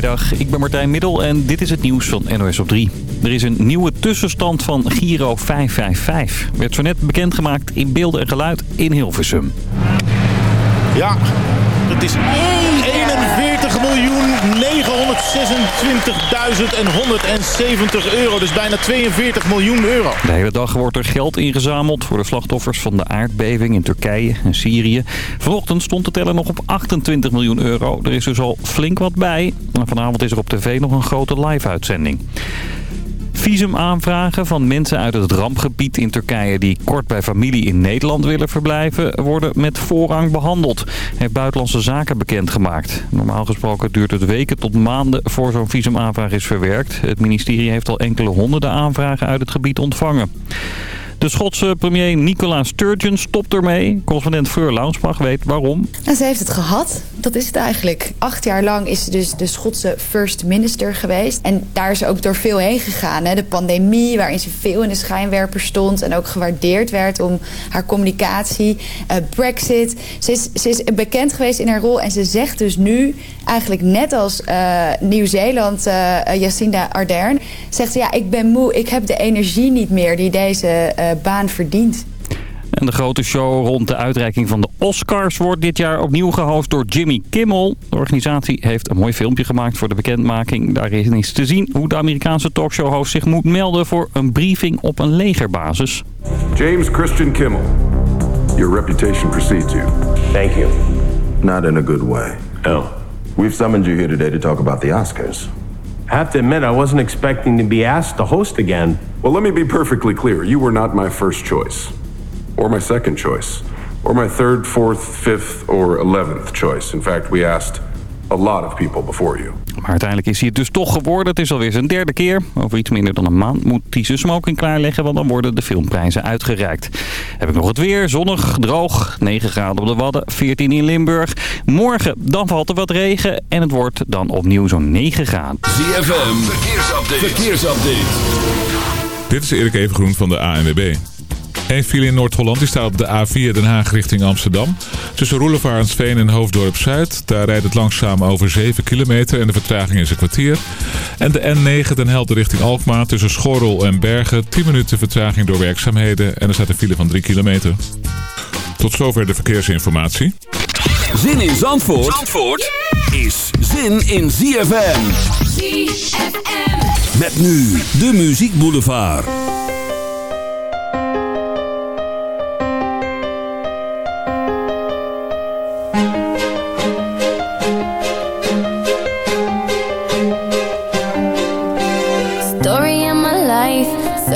Goedemiddag, ik ben Martijn Middel en dit is het nieuws van NOS op 3. Er is een nieuwe tussenstand van Giro 555. Werd zo net bekendgemaakt in beelden en geluid in Hilversum. Ja, dat is 41 miljoen 926.170 euro. Dus bijna 42 miljoen euro. De hele dag wordt er geld ingezameld voor de slachtoffers van de aardbeving in Turkije en Syrië. Vanochtend stond de teller nog op 28 miljoen euro. Er is dus al flink wat bij. En vanavond is er op tv nog een grote live-uitzending. Visum aanvragen van mensen uit het rampgebied in Turkije die kort bij familie in Nederland willen verblijven worden met voorrang behandeld, heeft Buitenlandse Zaken bekendgemaakt. Normaal gesproken duurt het weken tot maanden voor zo'n visumaanvraag is verwerkt. Het ministerie heeft al enkele honderden aanvragen uit het gebied ontvangen. De Schotse premier Nicola Sturgeon stopt ermee. Correspondent Fleur Launsbach weet waarom. En ze heeft het gehad. Dat is het eigenlijk. Acht jaar lang is ze dus de Schotse first minister geweest. En daar is ze ook door veel heen gegaan. Hè. De pandemie, waarin ze veel in de schijnwerper stond... en ook gewaardeerd werd om haar communicatie. Uh, Brexit. Ze is, ze is bekend geweest in haar rol. En ze zegt dus nu, eigenlijk net als uh, Nieuw-Zeeland... Uh, Jacinda Ardern, zegt ze... ja, ik ben moe, ik heb de energie niet meer die deze baan verdient. En de grote show rond de uitreiking van de Oscars wordt dit jaar opnieuw gehost door Jimmy Kimmel. De organisatie heeft een mooi filmpje gemaakt voor de bekendmaking. Daarin is te zien hoe de Amerikaanse talkshow-host zich moet melden voor een briefing op een legerbasis. James Christian Kimmel, your reputation precedes you. Thank you. Not in a good way. Oh. We've summoned you here today to talk about the Oscars. I have to admit, I wasn't expecting to be asked to host again. Well, let me be perfectly clear. You were not my first choice. Or my second choice. Or my third, fourth, fifth, or eleventh choice. In fact, we asked a lot of people before you. Maar uiteindelijk is hij het dus toch geworden. Het is alweer zijn derde keer. Over iets minder dan een maand moet hij zijn smoking klaarleggen... want dan worden de filmprijzen uitgereikt. Heb ik nog het weer. Zonnig, droog. 9 graden op de Wadden, 14 in Limburg. Morgen dan valt er wat regen en het wordt dan opnieuw zo'n 9 graden. ZFM, verkeersupdate. verkeersupdate. Dit is Erik Evengroen van de ANWB. Een file in Noord-Holland die staat op de A4 Den Haag richting Amsterdam. Tussen Roelevarensveen en Hoofddorp-Zuid. Daar rijdt het langzaam over 7 kilometer en de vertraging is een kwartier. En de N9 Den Helder richting Alkmaar tussen Schorrel en Bergen. 10 minuten vertraging door werkzaamheden en er staat een file van 3 kilometer. Tot zover de verkeersinformatie. Zin in Zandvoort, Zandvoort is zin in ZFM. ZFM. Met nu de Muziek Boulevard.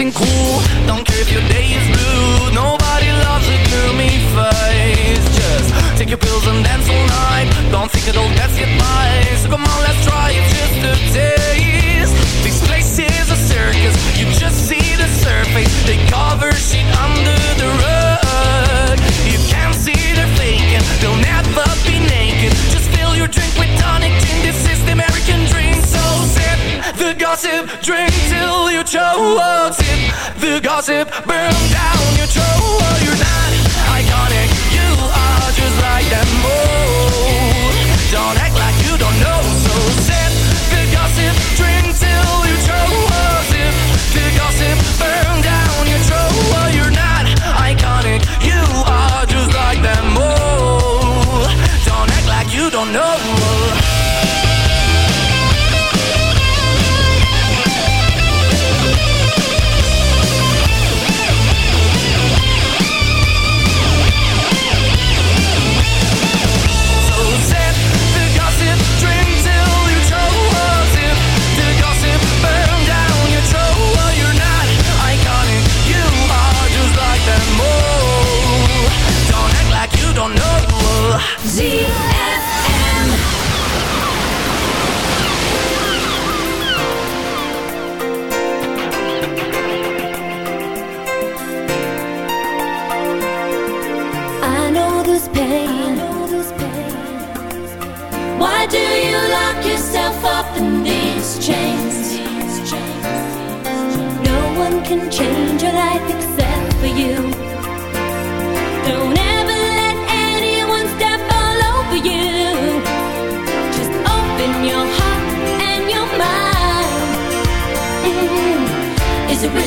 acting cool. Don't care if your day is blue. Nobody loves a gloomy face. Just take your pills and dance all night. Don't think it'll that's your advice. So come on, let's try it just a taste. This place is a circus. You just see the surface. They cover shit under the rug. You can't see they're faking. They'll never be naked. Just fill your drink with tonic gin. This is the American dream. So sip the gossip, drink gossip, burn down.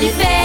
universo.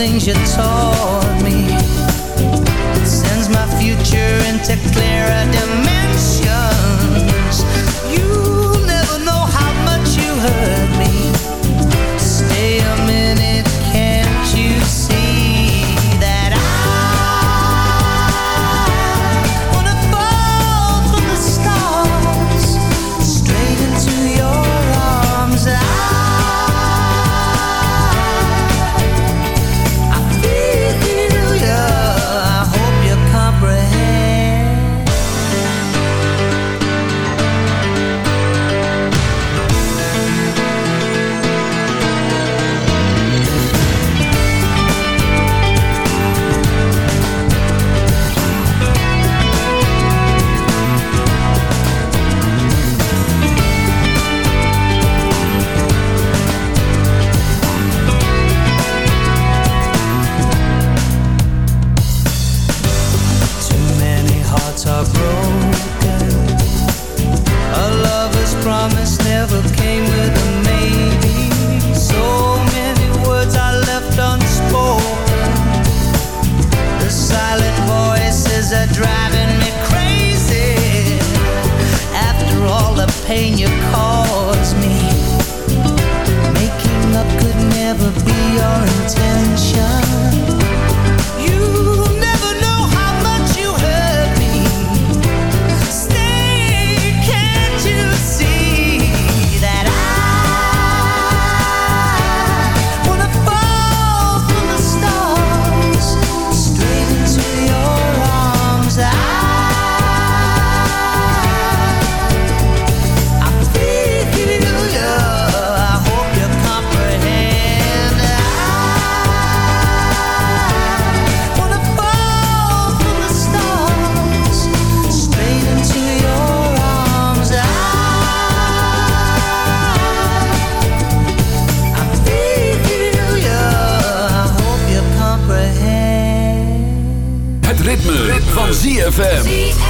things you taught me. Sends my future into clearer dimensions. ZFM.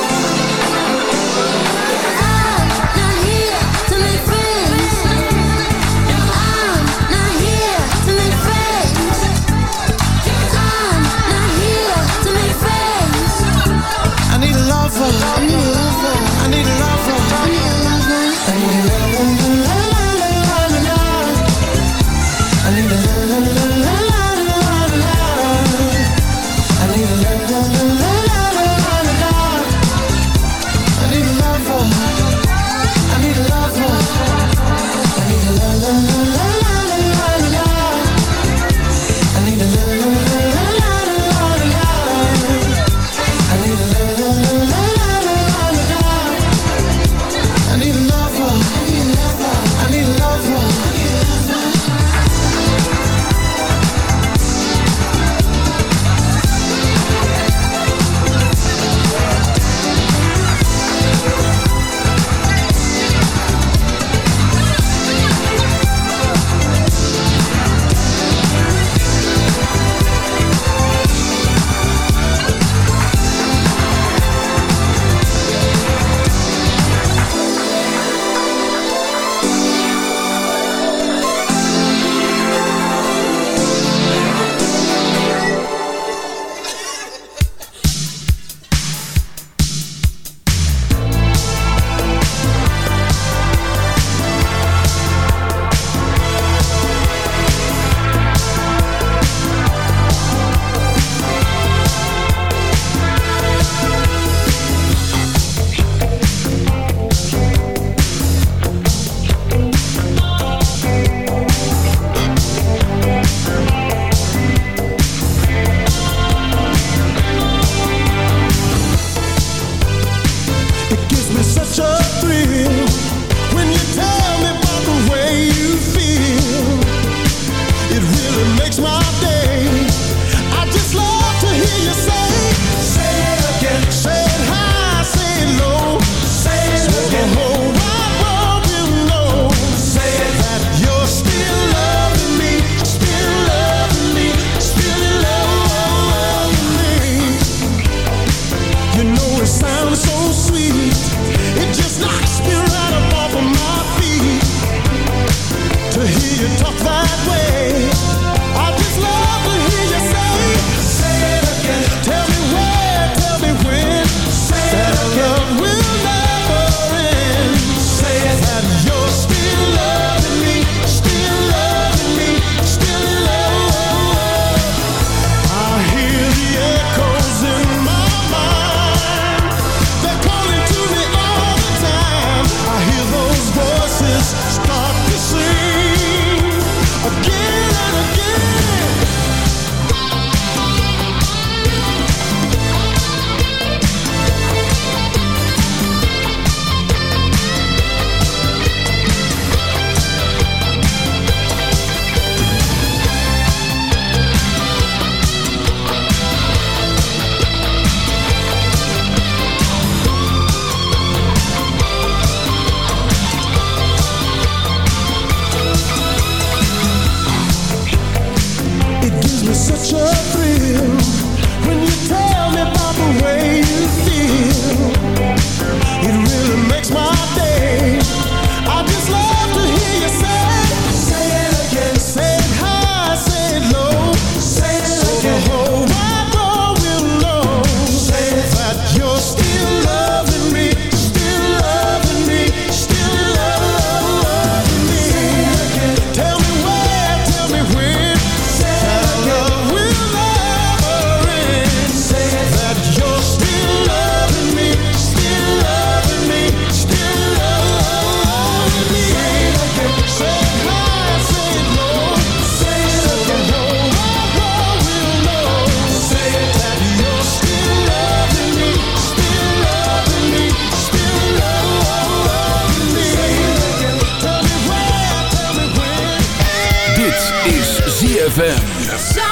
ZFM.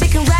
shaking right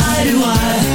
I do I.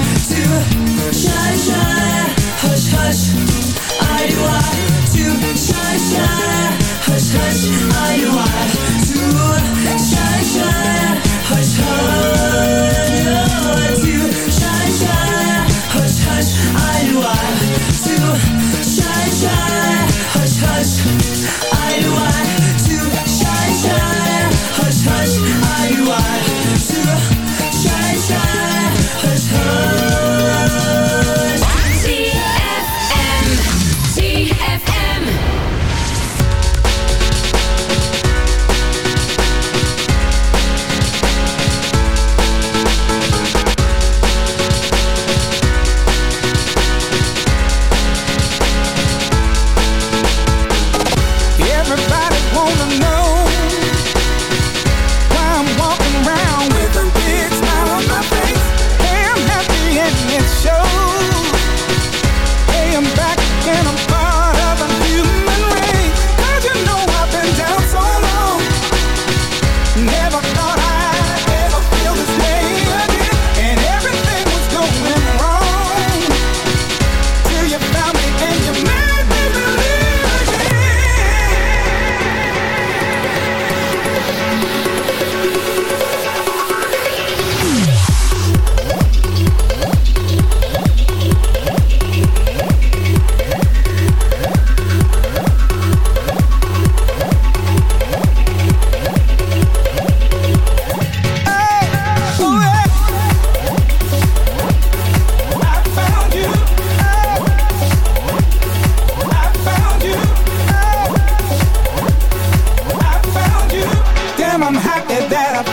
that I